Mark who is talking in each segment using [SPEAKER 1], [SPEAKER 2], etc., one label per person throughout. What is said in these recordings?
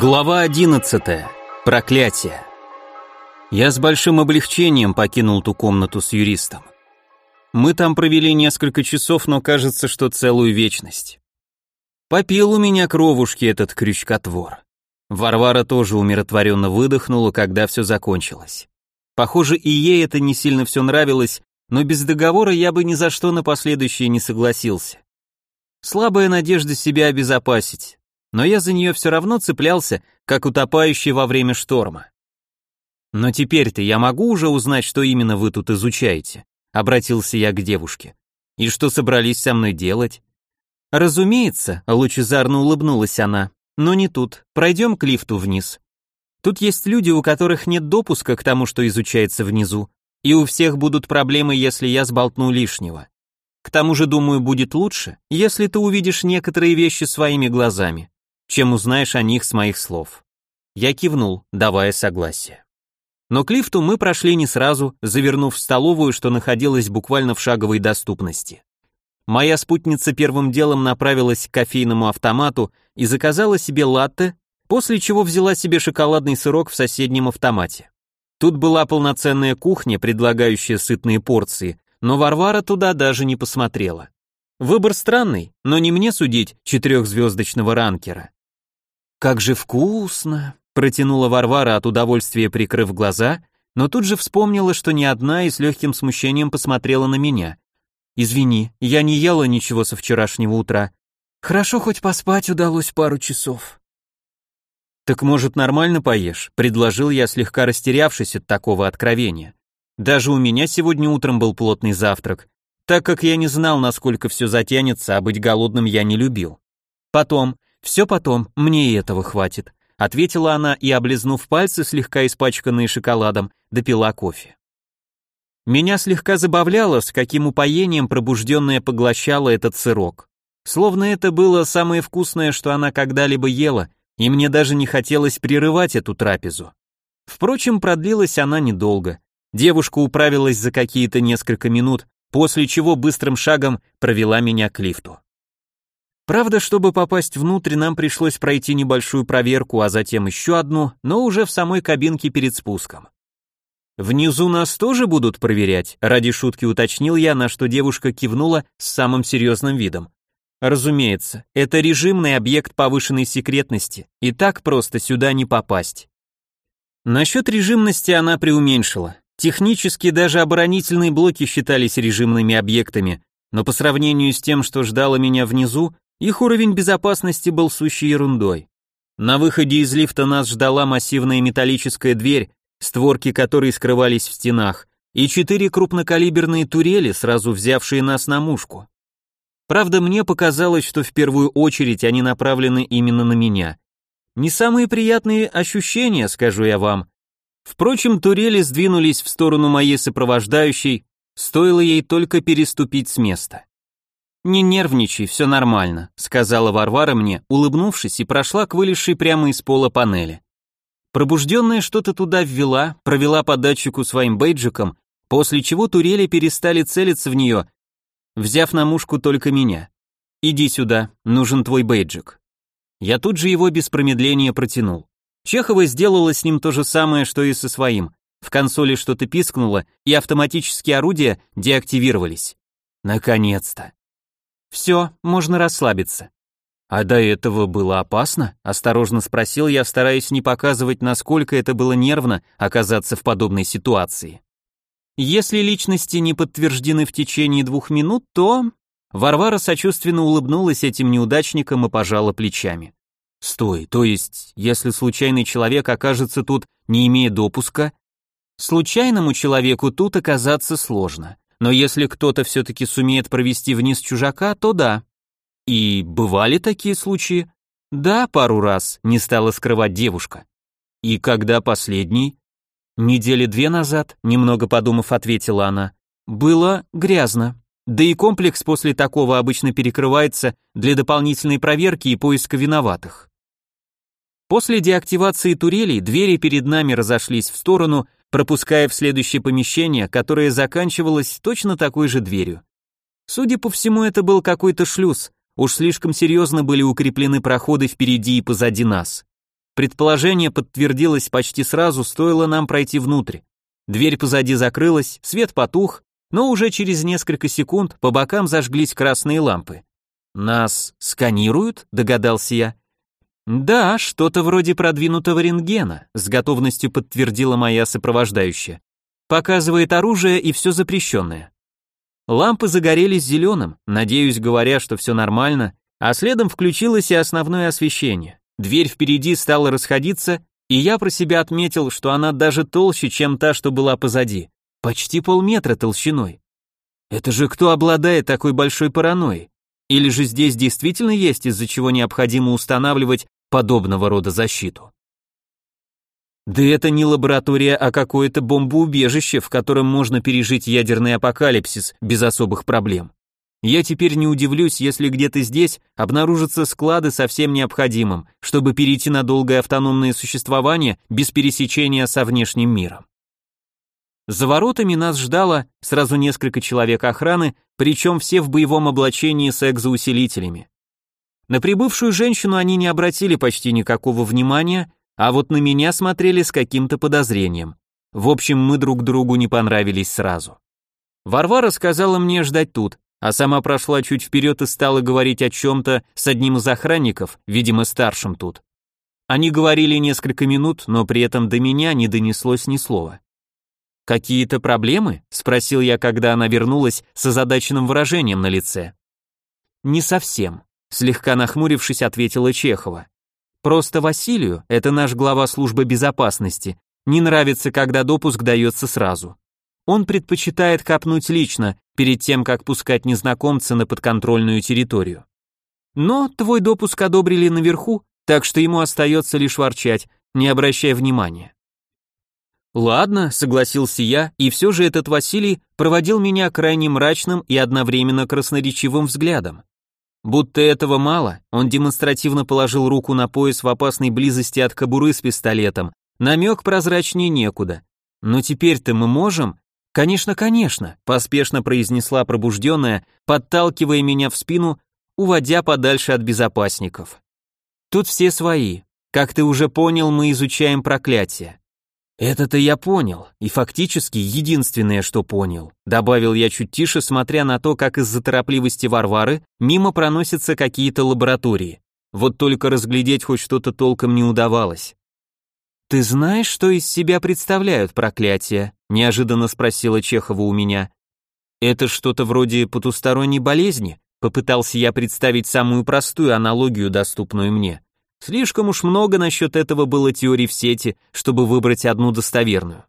[SPEAKER 1] Глава 11. Проклятие. Я с большим облегчением покинул ту комнату с юристом. Мы там провели несколько часов, но кажется, что целую вечность. Попил у меня кровушки этот крючкотвор. Варвара тоже умиротворенно выдохнула, когда все закончилось. Похоже, и ей это не сильно все нравилось, но без договора я бы ни за что на последующее не согласился. Слабая надежда себя обезопасить, но я за нее все равно цеплялся, как утопающий во время шторма. Но теперь-то я могу уже узнать, что именно вы тут изучаете, обратился я к девушке. И что собрались со мной делать? Разумеется, лучезарно улыбнулась она, но не тут. Пройдем к лифту вниз. Тут есть люди, у которых нет допуска к тому, что изучается внизу, и у всех будут проблемы, если я сболтну лишнего. К тому же, думаю, будет лучше, если ты увидишь некоторые вещи своими глазами чем узнаешь о них с моих слов. Я кивнул, давая согласие. Но к лифту мы прошли не сразу, завернув в столовую, что находилась буквально в шаговой доступности. Моя спутница первым делом направилась к кофейному автомату и заказала себе латте, после чего взяла себе шоколадный сырок в соседнем автомате. Тут была полноценная кухня, предлагающая сытные порции, но Варвара туда даже не посмотрела. Выбор странный, но не мне судить четырехзвездочного ранкера. «Как же вкусно!» — протянула Варвара от удовольствия, прикрыв глаза, но тут же вспомнила, что ни одна и с легким смущением посмотрела на меня. «Извини, я не ела ничего со вчерашнего утра. Хорошо, хоть поспать удалось пару часов». «Так, может, нормально поешь?» — предложил я, слегка растерявшись от такого откровения. «Даже у меня сегодня утром был плотный завтрак, так как я не знал, насколько все затянется, а быть голодным я не любил. Потом, «Все потом, мне и этого хватит», — ответила она и, облизнув пальцы, слегка испачканные шоколадом, допила кофе. Меня слегка забавляло, с каким упоением пробужденная поглощала этот сырок. Словно это было самое вкусное, что она когда-либо ела, и мне даже не хотелось прерывать эту трапезу. Впрочем, продлилась она недолго. Девушка управилась за какие-то несколько минут, после чего быстрым шагом провела меня к лифту. Правда, чтобы попасть внутрь, нам пришлось пройти небольшую проверку, а затем еще одну, но уже в самой кабинке перед спуском. Внизу нас тоже будут проверять, ради шутки уточнил я, на что девушка кивнула с самым серьезным видом. Разумеется, это режимный объект повышенной секретности, и так просто сюда не попасть. Насчет режимности она преуменьшила. Технически даже оборонительные блоки считались режимными объектами, но по сравнению с тем, что ждало меня внизу, их уровень безопасности был сущей ерундой. На выходе из лифта нас ждала массивная металлическая дверь, створки которой скрывались в стенах, и четыре крупнокалиберные турели, сразу взявшие нас на мушку. Правда, мне показалось, что в первую очередь они направлены именно на меня. Не самые приятные ощущения, скажу я вам. Впрочем, турели сдвинулись в сторону моей сопровождающей, стоило ей только переступить с места. «Не нервничай, все нормально», — сказала Варвара мне, улыбнувшись, и прошла к вылезшей прямо из пола панели. Пробужденная что-то туда ввела, провела по датчику своим бейджиком, после чего турели перестали целиться в нее, взяв на мушку только меня. «Иди сюда, нужен твой бейджик». Я тут же его без промедления протянул. Чехова сделала с ним то же самое, что и со своим. В консоли что-то пискнуло, и автоматические орудия деактивировались. Наконец-то. Все, можно расслабиться. А до этого было опасно? Осторожно спросил я, стараясь не показывать, насколько это было нервно оказаться в подобной ситуации. Если личности не подтверждены в течение двух минут, то... Варвара сочувственно улыбнулась этим неудачникам и пожала плечами. Стой, то есть, если случайный человек окажется тут, не имея допуска, случайному человеку тут оказаться сложно. Но если кто-то все-таки сумеет провести вниз чужака, то да. И бывали такие случаи? Да, пару раз, не стала скрывать девушка. И когда последний? Недели две назад, немного подумав, ответила она. Было грязно. Да и комплекс после такого обычно перекрывается для дополнительной проверки и поиска виноватых. После деактивации турелей двери перед нами разошлись в сторону, пропуская в следующее помещение, которое заканчивалось точно такой же дверью. Судя по всему, это был какой-то шлюз, уж слишком серьезно были укреплены проходы впереди и позади нас. Предположение подтвердилось почти сразу, стоило нам пройти внутрь. Дверь позади закрылась, свет потух, но уже через несколько секунд по бокам зажглись красные лампы. «Нас сканируют?» — догадался я. «Да, что-то вроде продвинутого рентгена», — с готовностью подтвердила моя сопровождающая. «Показывает оружие и все запрещенное». Лампы загорелись зеленым, надеюсь, говоря, что все нормально, а следом включилось и основное освещение. Дверь впереди стала расходиться, и я про себя отметил, что она даже толще, чем та, что была позади. Почти полметра толщиной. Это же кто обладает такой большой паранойей? Или же здесь действительно есть из-за чего необходимо устанавливать подобного рода защиту? Да это не лаборатория, а какое-то бомбоубежище, в котором можно пережить ядерный апокалипсис без особых проблем. Я теперь не удивлюсь, если где-то здесь обнаружатся склады со всем необходимым, чтобы перейти на долгое автономное существование без пересечения со внешним миром. За воротами нас ждало сразу несколько человек охраны, причем все в боевом облачении с экзоусилителями. На прибывшую женщину они не обратили почти никакого внимания, а вот на меня смотрели с каким-то подозрением. В общем, мы друг другу не понравились сразу. Варвара сказала мне ждать тут, а сама прошла чуть вперед и стала говорить о чем-то с одним из охранников, видимо, старшим тут. Они говорили несколько минут, но при этом до меня не донеслось ни слова. «Какие-то проблемы?» — спросил я, когда она вернулась с озадаченным выражением на лице. «Не совсем», — слегка нахмурившись, ответила Чехова. «Просто Василию, это наш глава службы безопасности, не нравится, когда допуск дается сразу. Он предпочитает копнуть лично, перед тем, как пускать незнакомца на подконтрольную территорию. Но твой допуск одобрили наверху, так что ему остается лишь ворчать, не обращая внимания. Ладно, согласился я, и все же этот Василий проводил меня крайне мрачным и одновременно красноречивым взглядом. Будто этого мало, он демонстративно положил руку на пояс в опасной близости от кобуры с пистолетом. Намек прозрачнее некуда. Но теперь-то мы можем, «Конечно, конечно», — поспешно произнесла пробужденная, подталкивая меня в спину, уводя подальше от безопасников. «Тут все свои. Как ты уже понял, мы изучаем проклятие». «Это-то я понял, и фактически единственное, что понял», добавил я чуть тише, смотря на то, как из-за торопливости Варвары мимо проносятся какие-то лаборатории. Вот только разглядеть хоть что-то толком не удавалось. «Ты знаешь, что из себя представляют проклятия?» — неожиданно спросила Чехова у меня. «Это что-то вроде потусторонней болезни?» Попытался я представить самую простую аналогию, доступную мне. Слишком уж много насчет этого было теорий в сети, чтобы выбрать одну достоверную.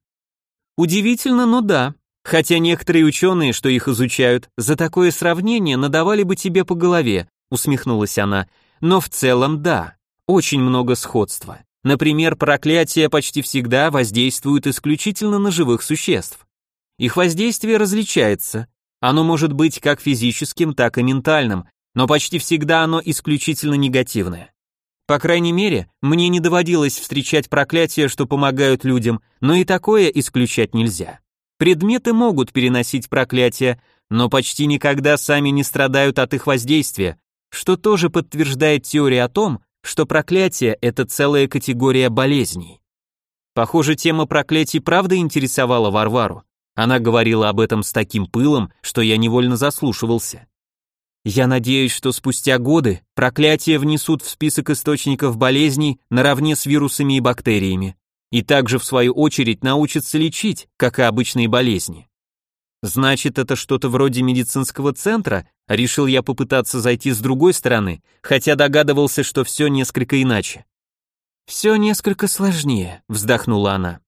[SPEAKER 1] Удивительно, но да. Хотя некоторые ученые, что их изучают, за такое сравнение надавали бы тебе по голове, усмехнулась она. Но в целом да, очень много сходства. Например, проклятия почти всегда воздействуют исключительно на живых существ. Их воздействие различается. Оно может быть как физическим, так и ментальным, но почти всегда оно исключительно негативное. По крайней мере, мне не доводилось встречать проклятия, что помогают людям, но и такое исключать нельзя. Предметы могут переносить проклятия, но почти никогда сами не страдают от их воздействия, что тоже подтверждает теорию о том, что проклятие – это целая категория болезней. Похоже, тема проклятий правда интересовала Варвару. Она говорила об этом с таким пылом, что я невольно заслушивался. Я надеюсь, что спустя годы проклятия внесут в список источников болезней наравне с вирусами и бактериями, и также в свою очередь научатся лечить, как и обычные болезни. Значит, это что-то вроде медицинского центра, решил я попытаться зайти с другой стороны, хотя догадывался, что все несколько иначе. Все несколько сложнее, вздохнула она.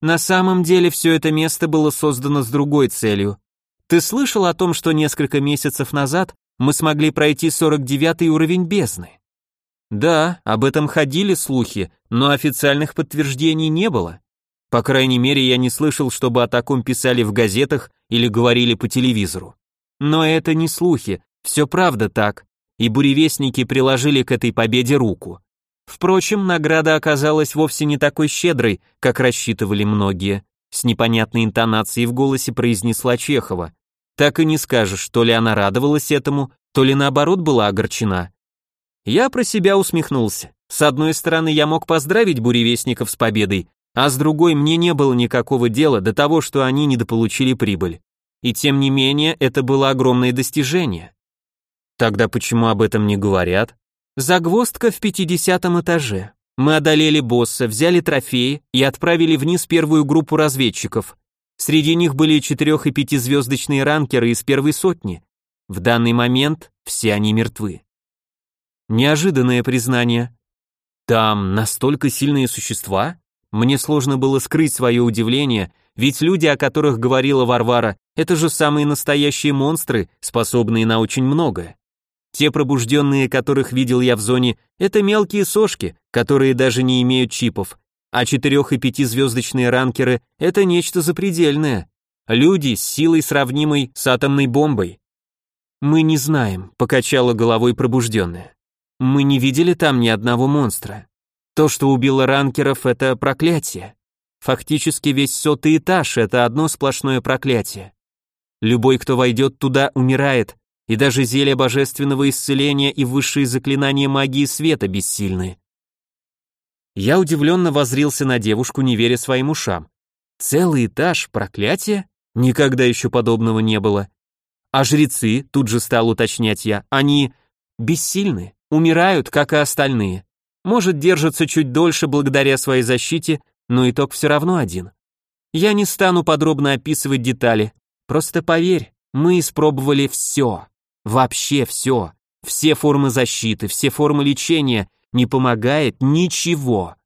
[SPEAKER 1] На самом деле все это место было создано с другой целью. Ты слышал о том, что несколько месяцев назад мы смогли пройти 49 уровень бездны? Да, об этом ходили слухи, но официальных подтверждений не было. По крайней мере, я не слышал, чтобы о таком писали в газетах или говорили по телевизору. Но это не слухи, все правда так, и буревестники приложили к этой победе руку. Впрочем, награда оказалась вовсе не такой щедрой, как рассчитывали многие, с непонятной интонацией в голосе произнесла Чехова. Так и не скажешь, то ли она радовалась этому, то ли наоборот была огорчена. Я про себя усмехнулся. С одной стороны, я мог поздравить буревестников с победой, а с другой мне не было никакого дела до того, что они недополучили прибыль. И тем не менее, это было огромное достижение. Тогда почему об этом не говорят? Загвоздка в 50 этаже. Мы одолели босса, взяли трофеи и отправили вниз первую группу разведчиков. Среди них были четырех- и пятизвездочные ранкеры из первой сотни. В данный момент все они мертвы. Неожиданное признание. Там настолько сильные существа? Мне сложно было скрыть свое удивление, ведь люди, о которых говорила Варвара, это же самые настоящие монстры, способные на очень многое. Те пробужденные, которых видел я в зоне, это мелкие сошки, которые даже не имеют чипов, а четырех- и пятизвездочные ранкеры — это нечто запредельное. Люди с силой, сравнимой с атомной бомбой. «Мы не знаем», — покачала головой пробужденная. «Мы не видели там ни одного монстра. То, что убило ранкеров, это проклятие. Фактически весь сотый этаж — это одно сплошное проклятие. Любой, кто войдет туда, умирает, и даже зелье божественного исцеления и высшие заклинания магии света бессильны. Я удивленно возрился на девушку, не веря своим ушам. Целый этаж проклятия? Никогда еще подобного не было. А жрецы, тут же стал уточнять я, они бессильны, умирают, как и остальные. Может, держатся чуть дольше благодаря своей защите, но итог все равно один. Я не стану подробно описывать детали, просто поверь, мы испробовали все, вообще все, все формы защиты, все формы лечения, не помогает ничего.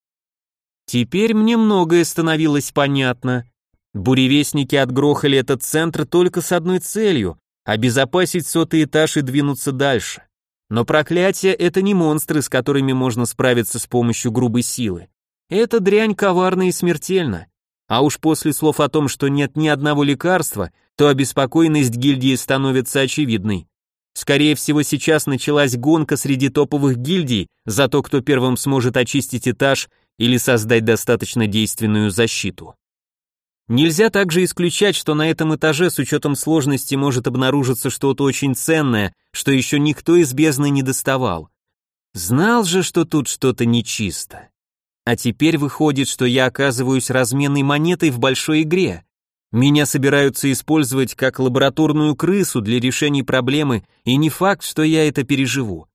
[SPEAKER 1] Теперь мне многое становилось понятно. Буревестники отгрохали этот центр только с одной целью — обезопасить сотый этаж и двинуться дальше. Но проклятие — это не монстры, с которыми можно справиться с помощью грубой силы. Это дрянь коварна и смертельна. А уж после слов о том, что нет ни одного лекарства, то обеспокоенность гильдии становится очевидной. Скорее всего, сейчас началась гонка среди топовых гильдий за то, кто первым сможет очистить этаж или создать достаточно действенную защиту. Нельзя также исключать, что на этом этаже с учетом сложности может обнаружиться что-то очень ценное, что еще никто из бездны не доставал. Знал же, что тут что-то нечисто. А теперь выходит, что я оказываюсь разменной монетой в большой игре. Меня собираются использовать как лабораторную крысу для решения проблемы, и не факт, что я это переживу.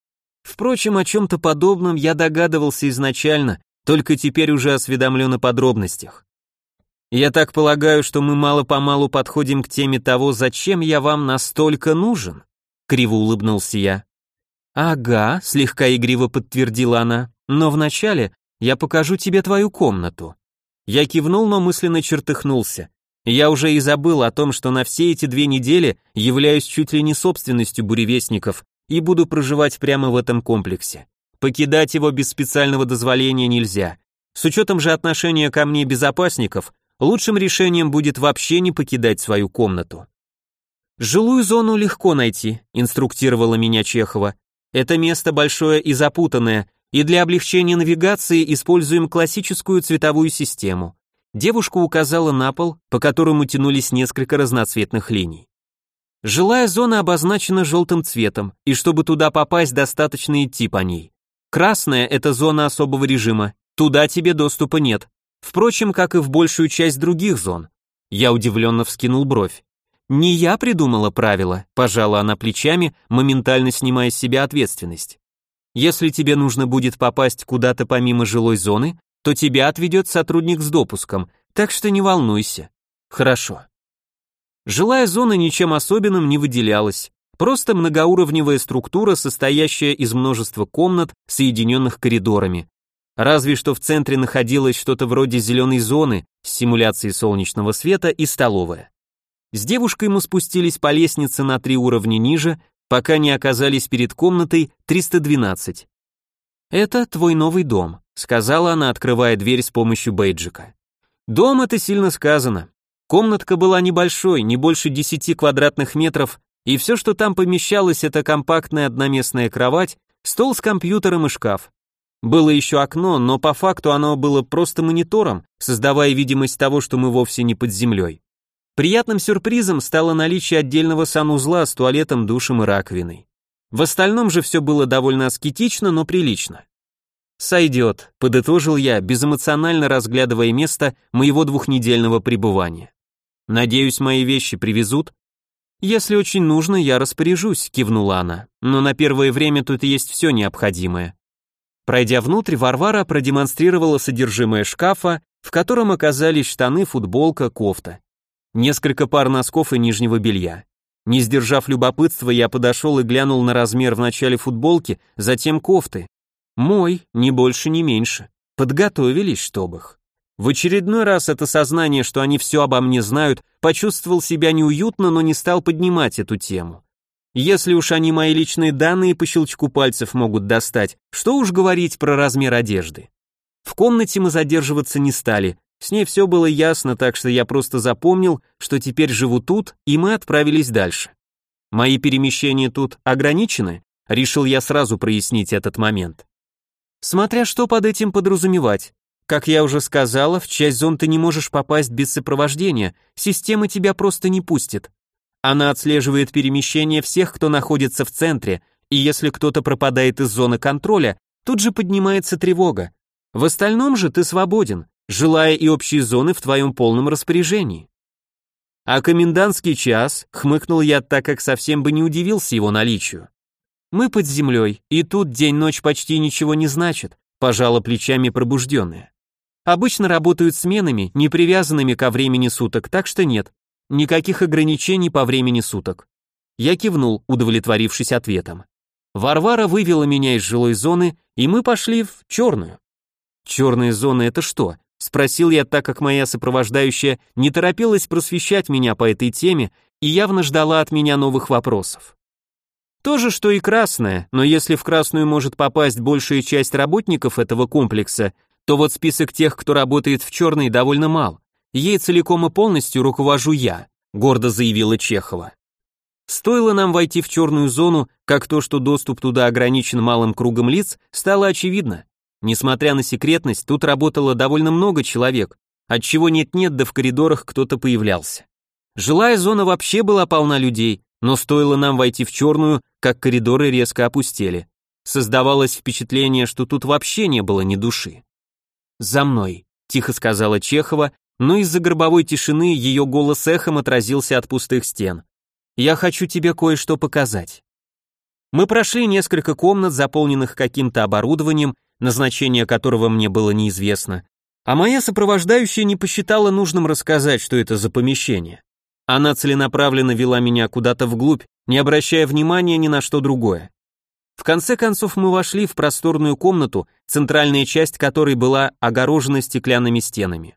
[SPEAKER 1] Впрочем, о чем-то подобном я догадывался изначально, только теперь уже осведомлен о подробностях. Я так полагаю, что мы мало-помалу подходим к теме того, зачем я вам настолько нужен?» Криво улыбнулся я. «Ага», — слегка игриво подтвердила она, «но вначале я покажу тебе твою комнату». Я кивнул, но мысленно чертыхнулся. Я уже и забыл о том, что на все эти две недели являюсь чуть ли не собственностью буревестников и буду проживать прямо в этом комплексе. Покидать его без специального дозволения нельзя. С учетом же отношения ко мне безопасников, лучшим решением будет вообще не покидать свою комнату. «Жилую зону легко найти», — инструктировала меня Чехова. «Это место большое и запутанное, и для облегчения навигации используем классическую цветовую систему». Девушка указала на пол, по которому тянулись несколько разноцветных линий. Жилая зона обозначена желтым цветом, и чтобы туда попасть, достаточно идти по ней. Красная – это зона особого режима, туда тебе доступа нет. Впрочем, как и в большую часть других зон. Я удивленно вскинул бровь. Не я придумала правила, пожала она плечами, моментально снимая с себя ответственность. Если тебе нужно будет попасть куда-то помимо жилой зоны, то тебя отведет сотрудник с допуском, так что не волнуйся. Хорошо. Жилая зона ничем особенным не выделялась, просто многоуровневая структура, состоящая из множества комнат, соединенных коридорами. Разве что в центре находилось что-то вроде зеленой зоны с симуляцией солнечного света и столовая. С девушкой мы спустились по лестнице на три уровня ниже, пока не оказались перед комнатой 312. «Это твой новый дом», — сказала она, открывая дверь с помощью бейджика. «Дом — это сильно сказано. Комнатка была небольшой, не больше 10 квадратных метров, и все, что там помещалось, это компактная одноместная кровать, стол с компьютером и шкаф. Было еще окно, но по факту оно было просто монитором, создавая видимость того, что мы вовсе не под землей. Приятным сюрпризом стало наличие отдельного санузла с туалетом, душем и раковиной. В остальном же все было довольно аскетично, но прилично. «Сойдет», — подытожил я, безэмоционально разглядывая место моего двухнедельного пребывания. «Надеюсь, мои вещи привезут?» «Если очень нужно, я распоряжусь», — кивнула она. «Но на первое время тут есть все необходимое». Пройдя внутрь, Варвара продемонстрировала содержимое шкафа, в котором оказались штаны, футболка, кофта. Несколько пар носков и нижнего белья. Не сдержав любопытства, я подошел и глянул на размер в начале футболки, затем кофты. Мой, ни больше, ни меньше. Подготовились, чтоб их. В очередной раз это сознание, что они все обо мне знают, почувствовал себя неуютно, но не стал поднимать эту тему. Если уж они мои личные данные по щелчку пальцев могут достать, что уж говорить про размер одежды. В комнате мы задерживаться не стали, с ней все было ясно, так что я просто запомнил, что теперь живу тут, и мы отправились дальше. Мои перемещения тут ограничены, решил я сразу прояснить этот момент. Смотря что под этим подразумевать. Как я уже сказала, в часть зон ты не можешь попасть без сопровождения, система тебя просто не пустит. Она отслеживает перемещение всех, кто находится в центре, и если кто-то пропадает из зоны контроля, тут же поднимается тревога. В остальном же ты свободен, желая и общие зоны в твоем полном распоряжении. А комендантский час, хмыкнул я так, как совсем бы не удивился его наличию. Мы под землей, и тут день-ночь почти ничего не значит, пожала плечами пробужденная. Обычно работают сменами, не привязанными ко времени суток, так что нет, никаких ограничений по времени суток. Я кивнул, удовлетворившись ответом. Варвара вывела меня из жилой зоны, и мы пошли в черную. Черная зона это что? Спросил я, так как моя сопровождающая не торопилась просвещать меня по этой теме и явно ждала от меня новых вопросов. То же, что и красная, но если в красную может попасть большая часть работников этого комплекса, то вот список тех, кто работает в черной, довольно мал. Ей целиком и полностью руковожу я, гордо заявила Чехова. Стоило нам войти в черную зону, как то, что доступ туда ограничен малым кругом лиц, стало очевидно. Несмотря на секретность, тут работало довольно много человек, отчего нет-нет, да в коридорах кто-то появлялся. Жилая зона вообще была полна людей, но стоило нам войти в черную, как коридоры резко опустели. Создавалось впечатление, что тут вообще не было ни души. «За мной», — тихо сказала Чехова, но из-за гробовой тишины ее голос эхом отразился от пустых стен. «Я хочу тебе кое-что показать». Мы прошли несколько комнат, заполненных каким-то оборудованием, назначение которого мне было неизвестно, а моя сопровождающая не посчитала нужным рассказать, что это за помещение. Она целенаправленно вела меня куда-то вглубь, не обращая внимания ни на что другое. В конце концов мы вошли в просторную комнату, центральная часть которой была огорожена стеклянными стенами.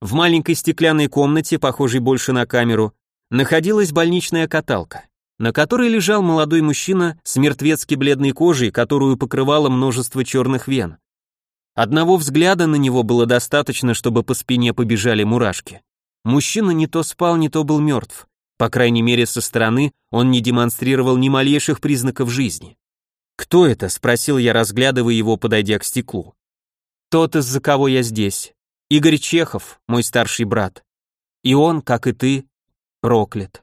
[SPEAKER 1] В маленькой стеклянной комнате, похожей больше на камеру, находилась больничная каталка, на которой лежал молодой мужчина с мертвецки бледной кожей, которую покрывало множество черных вен. Одного взгляда на него было достаточно, чтобы по спине побежали мурашки. Мужчина не то спал, не то был мертв. По крайней мере, со стороны он не демонстрировал ни малейших признаков жизни. «Кто это?» — спросил я, разглядывая его, подойдя к стеклу. «Тот, из-за кого я здесь. Игорь Чехов, мой старший брат. И он, как и ты, проклят».